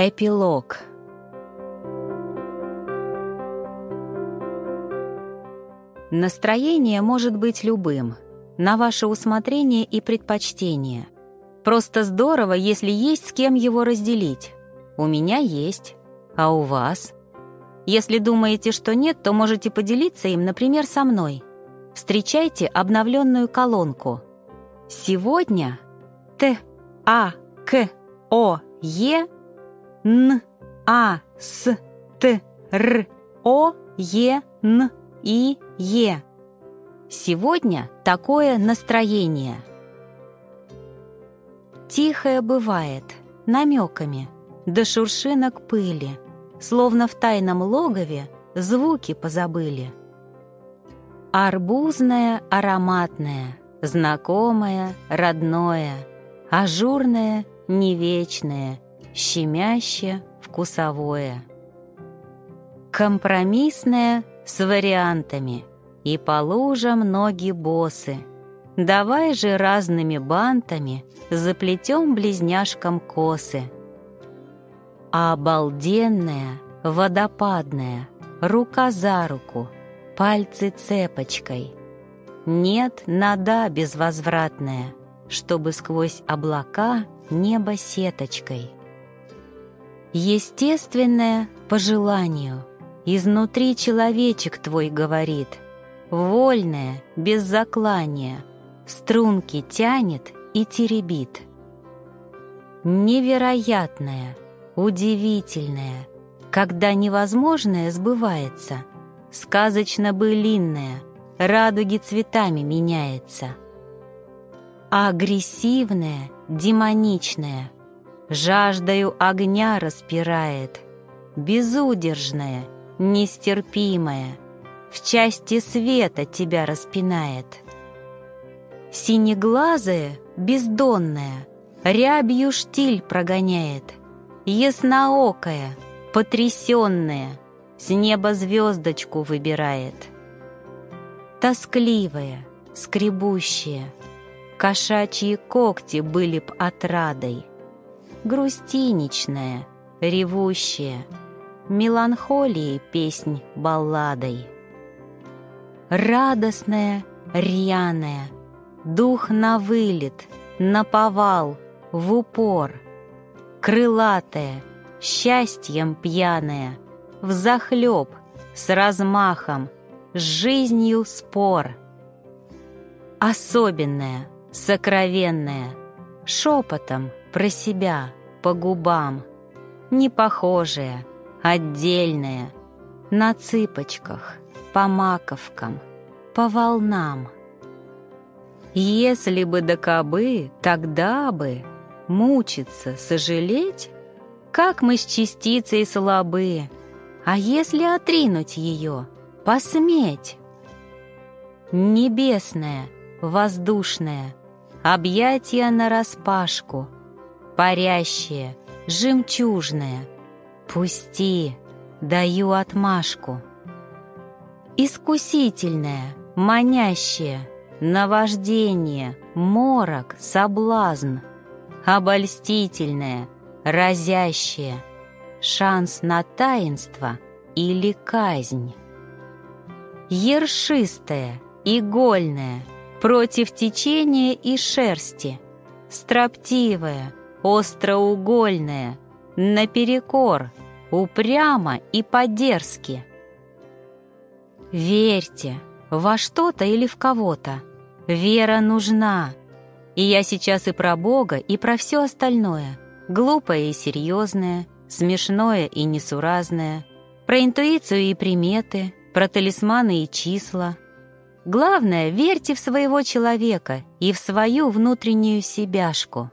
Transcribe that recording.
Эпилог Настроение может быть любым, на ваше усмотрение и предпочтение. Просто здорово, если есть с кем его разделить. У меня есть, а у вас? Если думаете, что нет, то можете поделиться им, например, со мной. Встречайте обновленную колонку. Сегодня Т, А, К, О, Е, Н, А, С, Т, Р, О, Е, Н, И, Е. Сегодня такое настроение. Тихое бывает, намеками, до шуршинок пыли, Словно в тайном логове звуки позабыли. Арбузное, ароматное, знакомое, родное, Ажурное, невечное, щемяще, вкусовое. Компромиссное с вариантами, и по лужам ноги босы. Давай же разными бантами заплетем близняшкам косы. Обалденная, водопадная, рука за руку, пальцы цепочкой. Нет нада безвозвратная, чтобы сквозь облака небо сеточкой. Естественное по желанию, изнутри человечек твой говорит — Вольная, без заклания, струнки тянет и теребит. Невероятное, удивительное, когда невозможное сбывается, сказочно-былинное, радуги цветами меняется. Агрессивное, демоничное, жаждою огня распирает, безудержное, нестерпимое — в части света тебя распинает. Синеглазая, бездонная, рябью штиль прогоняет, ясноокая, потрясенная, с неба звездочку выбирает. Тоскливая, скребущая, кошачьи когти были б отрадой, грустиничная, ревущая, меланхолии песнь балладой радостная, рьяная, дух на вылет, на повал, в упор, крылатая, счастьем пьяная, в захлеб, с размахом, с жизнью спор. Особенная, сокровенная, шепотом про себя, по губам, непохожая, отдельная, на цыпочках — по маковкам, по волнам. Если бы до кобы, тогда бы мучиться, сожалеть, как мы с частицей слабы, а если отринуть ее, посметь? Небесное, воздушное, объятия нараспашку, парящее, жемчужное, пусти, даю отмашку. Искусительное, манящее, наваждение, морок, соблазн, обольстительное, разящее, шанс на таинство или казнь. Ершистое, игольное, против течения и шерсти, строптивое, остроугольное, наперекор, упрямо и по-дерзки — Верьте во что-то или в кого-то. Вера нужна. И я сейчас и про Бога, и про все остальное. Глупое и серьезное, смешное и несуразное. Про интуицию и приметы, про талисманы и числа. Главное, верьте в своего человека и в свою внутреннюю себяшку.